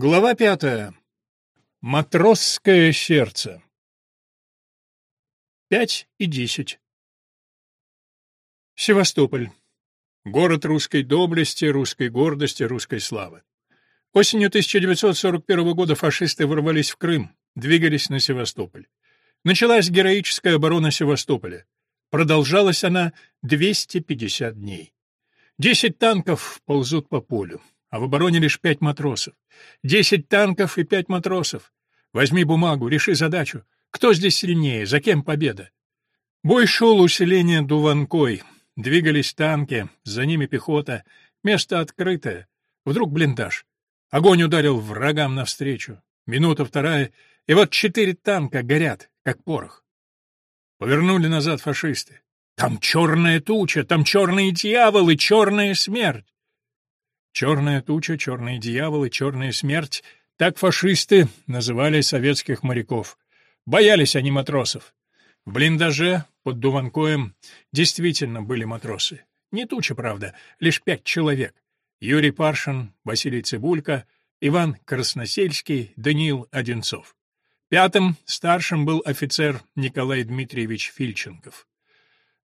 Глава пятая. Матросское сердце. Пять и десять. Севастополь. Город русской доблести, русской гордости, русской славы. Осенью 1941 года фашисты ворвались в Крым, двигались на Севастополь. Началась героическая оборона Севастополя. Продолжалась она 250 дней. Десять танков ползут по полю а в обороне лишь пять матросов. Десять танков и пять матросов. Возьми бумагу, реши задачу. Кто здесь сильнее, за кем победа? Бой шел усиление Дуванкой. Двигались танки, за ними пехота. Место открытое. Вдруг блиндаж. Огонь ударил врагам навстречу. Минута вторая, и вот четыре танка горят, как порох. Повернули назад фашисты. Там черная туча, там черные дьяволы, черная смерть. Черная туча, черные дьяволы, черная смерть — так фашисты называли советских моряков. Боялись они матросов. В блиндаже под Дуванкоем действительно были матросы. Не туча, правда, лишь пять человек. Юрий Паршин, Василий Цибулько, Иван Красносельский, Даниил Одинцов. Пятым, старшим был офицер Николай Дмитриевич Фильченков.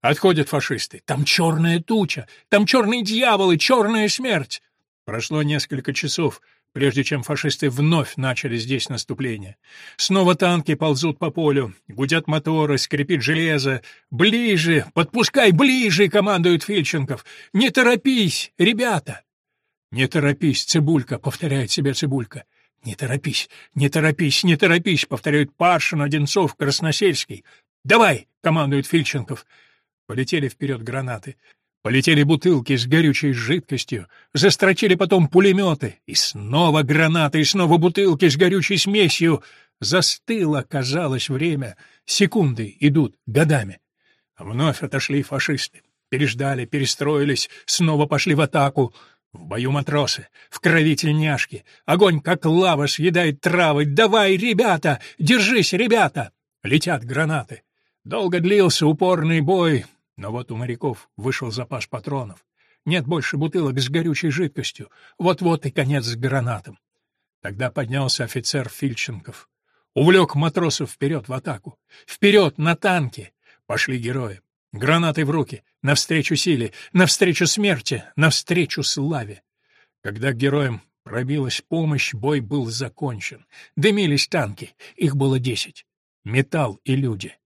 Отходят фашисты. Там черная туча, там черные дьяволы, черная смерть. Прошло несколько часов, прежде чем фашисты вновь начали здесь наступление. Снова танки ползут по полю, гудят моторы, скрипит железо. «Ближе! Подпускай ближе!» — командует Фильченков. «Не торопись, ребята!» «Не торопись, Цибулька!» — повторяет себе Цибулька. «Не торопись, не торопись, не торопись!» — повторяют Паршин, Одинцов, Красносельский. «Давай!» — командует Фильченков. Полетели вперед гранаты. Полетели бутылки с горючей жидкостью, застрочили потом пулеметы, и снова гранаты, и снова бутылки с горючей смесью. Застыло, казалось, время. Секунды идут годами. Вновь отошли фашисты. Переждали, перестроились, снова пошли в атаку. В бою матросы, в крови тельняшки. Огонь, как лава, съедает травы. «Давай, ребята! Держись, ребята!» Летят гранаты. Долго длился упорный бой, но вот у моряков вышел запас патронов. Нет больше бутылок с горючей жидкостью. Вот-вот и конец с гранатом. Тогда поднялся офицер Фильченков. Увлек матросов вперед в атаку. Вперед, на танке! Пошли герои. Гранаты в руки. Навстречу силе, навстречу смерти, навстречу славе. Когда героям пробилась помощь, бой был закончен. Дымились танки. Их было десять. Металл и люди.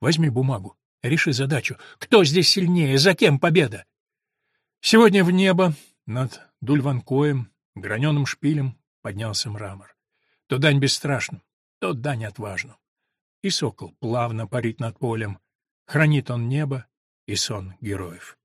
Возьми бумагу. Реши задачу. Кто здесь сильнее? За кем победа? Сегодня в небо над Дульванкоем, граненым шпилем, поднялся мрамор. То дань бесстрашным, то дань отважным. И сокол плавно парит над полем. Хранит он небо и сон героев.